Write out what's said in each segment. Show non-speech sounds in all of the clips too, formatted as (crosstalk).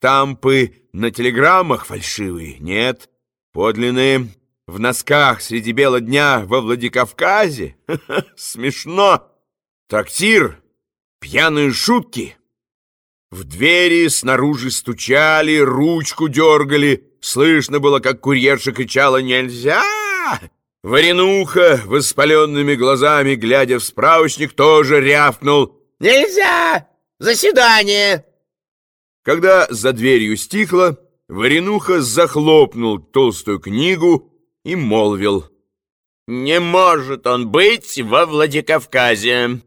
Штампы на телеграммах фальшивые? Нет. Подлинные в носках среди бела дня во Владикавказе? (laughs) Смешно. Трактир, пьяные шутки. В двери снаружи стучали, ручку дергали. Слышно было, как курьерша кричала «Нельзя!» Варенуха, воспаленными глазами, глядя в справочник, тоже рявкнул «Нельзя! Заседание!» Когда за дверью стихло, Варенуха захлопнул толстую книгу и молвил. «Не может он быть во Владикавказе!»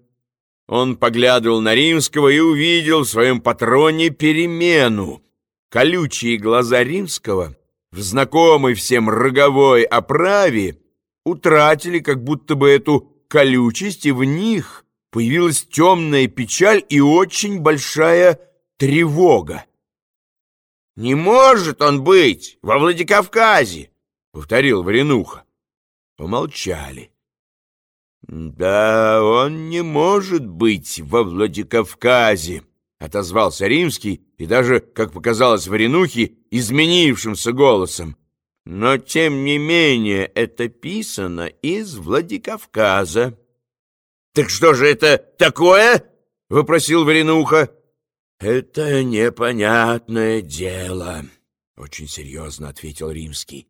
Он поглядывал на Римского и увидел в своем патроне перемену. Колючие глаза Римского в знакомой всем роговой оправе утратили как будто бы эту колючесть, и в них появилась темная печаль и очень большая тревога. «Не может он быть во Владикавказе!» — повторил Варенуха. Помолчали. «Да он не может быть во Владикавказе», — отозвался Римский и даже, как показалось Варенухе, изменившимся голосом. «Но, тем не менее, это писано из Владикавказа». «Так что же это такое?» — вопросил Варенуха. «Это непонятное дело», — очень серьезно ответил Римский.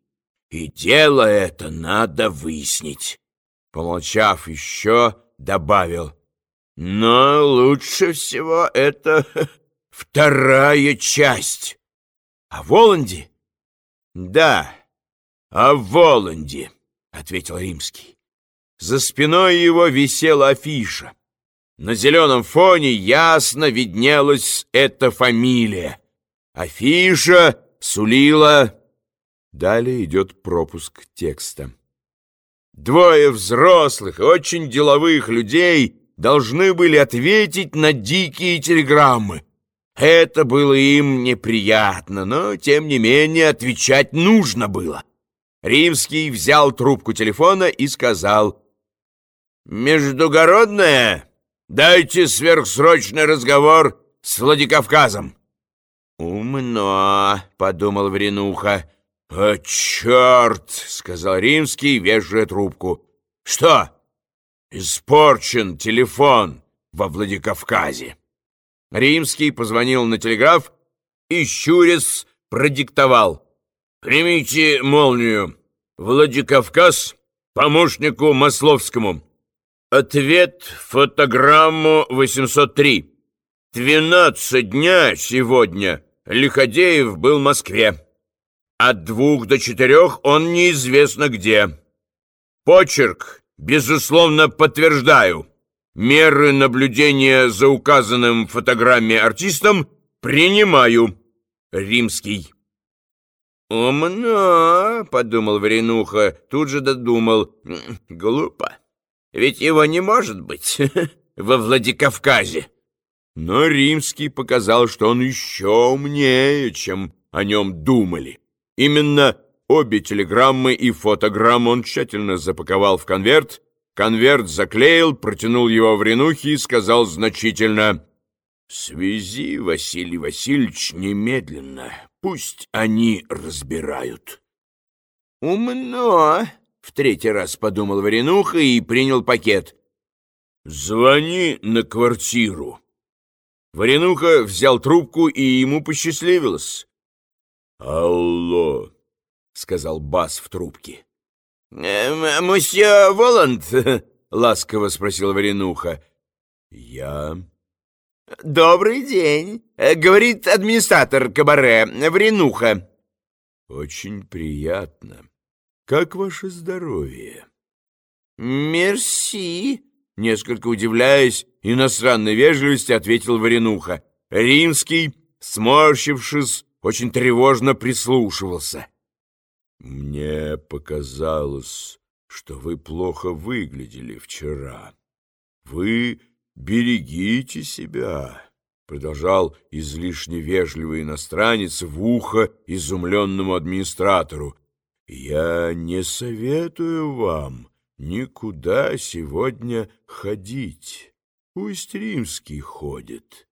«И дело это надо выяснить». Помолчав еще, добавил. «Но лучше всего это (laughs) вторая часть. О Воланде?» «Да, о Воланде», — ответил Римский. За спиной его висела афиша. На зеленом фоне ясно виднелась эта фамилия. Афиша сулила... Далее идет пропуск текста. Двое взрослых очень деловых людей должны были ответить на дикие телеграммы. Это было им неприятно, но, тем не менее, отвечать нужно было. Римский взял трубку телефона и сказал, «Междугородная, дайте сверхсрочный разговор с Владикавказом». «Умно», — подумал Вренуха. «О, черт!» — сказал Римский, вешая трубку. «Что?» «Испорчен телефон во Владикавказе». Римский позвонил на телеграф и, щурец, продиктовал. «Примите молнию. Владикавказ помощнику Масловскому. Ответ фотограмму 803. Двенадцать дня сегодня Лиходеев был в Москве. От двух до четырех он неизвестно где. Почерк, безусловно, подтверждаю. Меры наблюдения за указанным в фотограмме артистом принимаю. Римский. «Умно», — подумал Варенуха, тут же додумал. «Глупо. Ведь его не может быть (laughs) во Владикавказе». Но Римский показал, что он еще умнее, чем о нем думали. Именно обе телеграммы и фотограмму он тщательно запаковал в конверт, конверт заклеил, протянул его в ренухе и сказал значительно «Связи, Василий Васильевич, немедленно, пусть они разбирают». «Умно!» — в третий раз подумал Варенуха и принял пакет. «Звони на квартиру». Варенуха взял трубку, и ему посчастливилось. «Алло», — сказал бас в трубке. «Э, «Мосье Воланд?» (laughs) — ласково спросил Варенуха. «Я...» «Добрый день», — говорит администратор кабаре Варенуха. «Очень приятно. Как ваше здоровье?» «Мерси», — несколько удивляясь иностранной вежливости, ответил Варенуха. Римский, сморщившись, очень тревожно прислушивался. «Мне показалось, что вы плохо выглядели вчера. Вы берегите себя», — продолжал излишне вежливый иностранец в ухо изумленному администратору. «Я не советую вам никуда сегодня ходить. Пусть римский ходит».